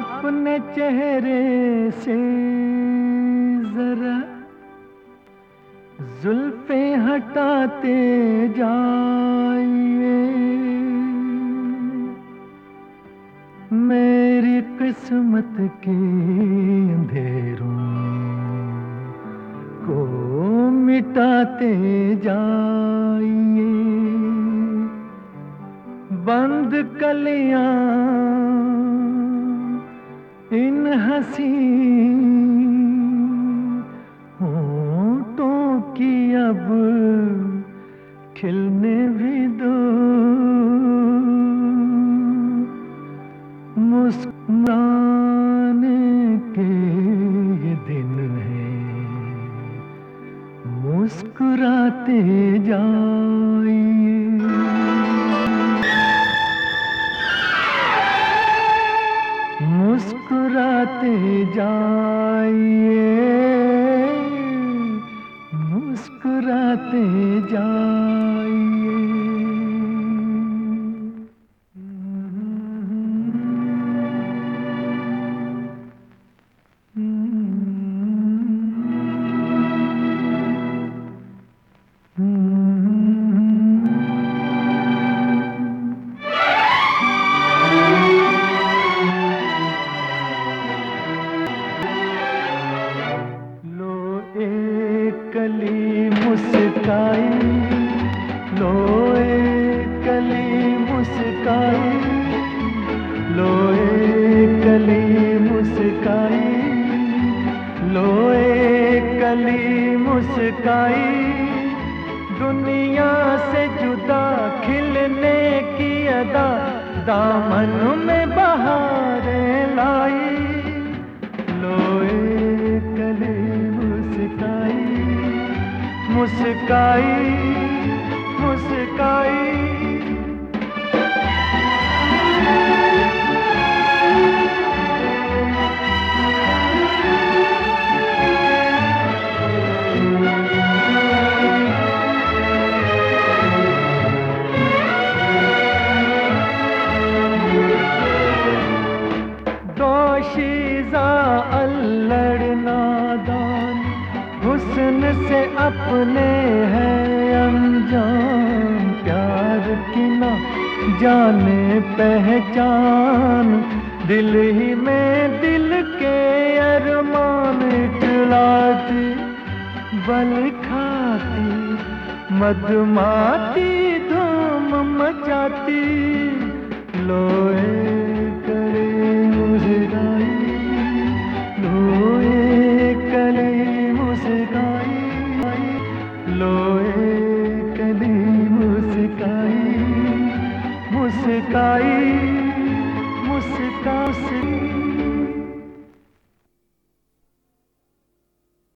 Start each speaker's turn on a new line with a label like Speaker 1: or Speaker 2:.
Speaker 1: अपने चेहरे से जरा जुल्फे हटाते जाइए। मेरी किस्मत के अंधेरों को मिटाते जाइए। बंद कलियाँ हसी। तो की अब खिलने भी दो। मुस्कुराने मुस्कुराते जाइए मुस्कुराते जाइए। लो एक कली मुस्काई लो एक कली मुस्काई लो एक कली मुस्काई। दुनिया से जुदा खिलने की अदा दामन में बहारें लाई। लोए कले मुस्काई मुस्काई। मुस्काई। दोशीजा अल्लड़ नादान से अपने है। अनजान प्यार की ना जाने पहचान, दिल ही में दिल के अरमान इटलाती, बल खाती मधुमाती धूम मचाती लोए करे मुस्काई लोए करे मुस्काई लोए मुस्काई मुस्का